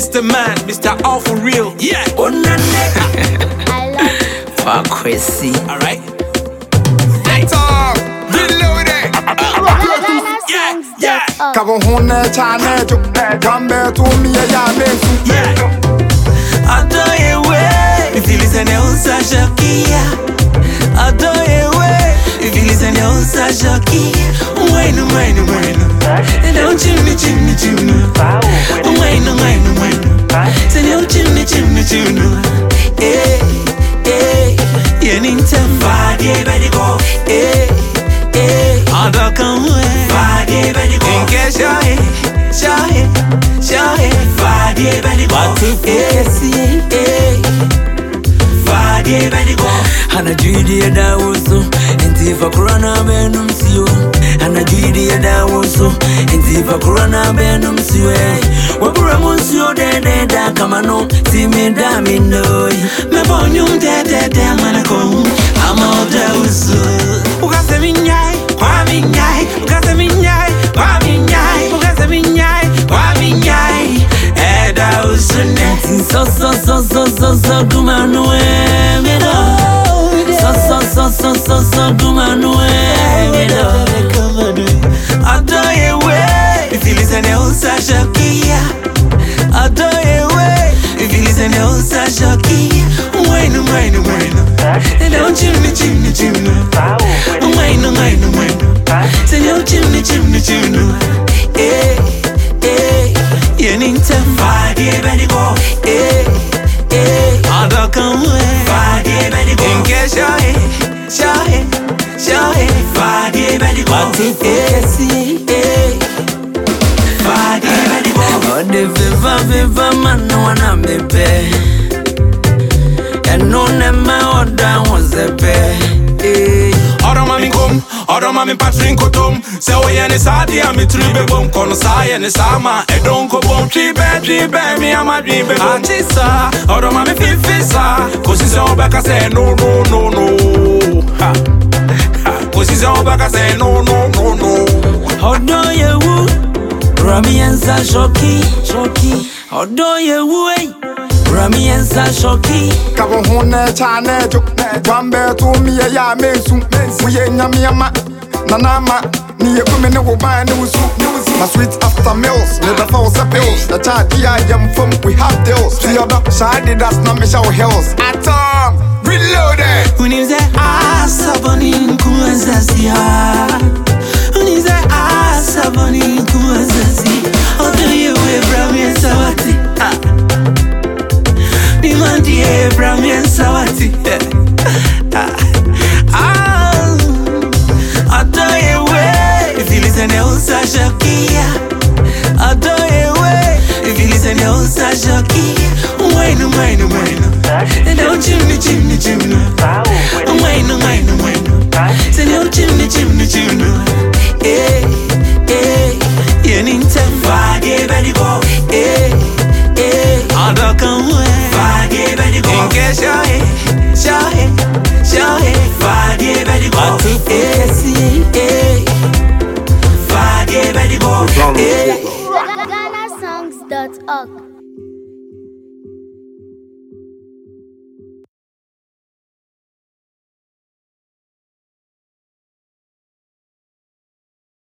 Mr. Man, Mr. All for real. Yeah. Oh, Onane. I love For crazy. Alright. Talk, reloaded. Yeah, yeah. GhanaSongs.org. Kabo hone chane jo, gambe tu miye ya me mesu. Yeah. Adoyewe. Ifilizane usashakia. Adoyewe. Ifilizane usashakia. Mwenu, mwenu, mwenu. Don't chimney, chimney, chimney. Vade beniko eh eh. Ada kanwe Vade beniko Inke shahe shahe shahe Vade beniko benu msiyo Anajuidia dawusu Enziva kurana msiwe eh. Wabura musio dede da kamano Timi da mindoy Mebo nyum dede da Assim, só, só, só, só, só, só do Manuel é Só, só, só, só, só, só do Manoel é Adore away eh. If you listen to Usa Jokia Adore away eh. If you Usa Jokia Wadeveva veva mano wana mepe Yanune maoda wazepe eh. Ọ̀rọ̀ mami kom, ọ̀rọ̀ mami patrin kotom Sẹ o yẹ ni sáàdì àmì tiri bẹ bom Kọ̀nù sáà yẹ ni sáàmà ẹ̀dùn kò bom Tri bẹ́ẹ̀ tri bẹ́ẹ̀ mi àmà dùn bẹ bom. Àti sá, ọ̀rọ̀ mami fífi sá Kò sí sẹ́wọ̀n bẹ́ẹ̀ kásẹ̀ no no no no. Kò sí sẹ́wọ̀n bẹ́ẹ̀ kásẹ̀ no no no no. Ramiɛnsa shɔki shɔki ɔdɔ yewu ei ramiɛnsa shɔki Kabo hone chane jo, gambe tu miye ya mesu. Muye nyamiyama, nanama. Niye kumi ne wo ban ne wusu. My sweet after meals, ne da fa wasa pills. The child I am from, we have deals. See other shady that's not me show hills. Atom, reloaded. Unize asaboni ah, nkuwazasia Unize chimney chimney. Chimney Mwenu mwenu mwenu Say no chimney chimney chimney. Eh eh. Yenintem Fadie bedigo Eh eh. Adakamwe Fadie bedigo Inke shahe Shahe Shahe Fadie bedigo Eh eh. Fadie bedigo Eh. GhanaSongs.org.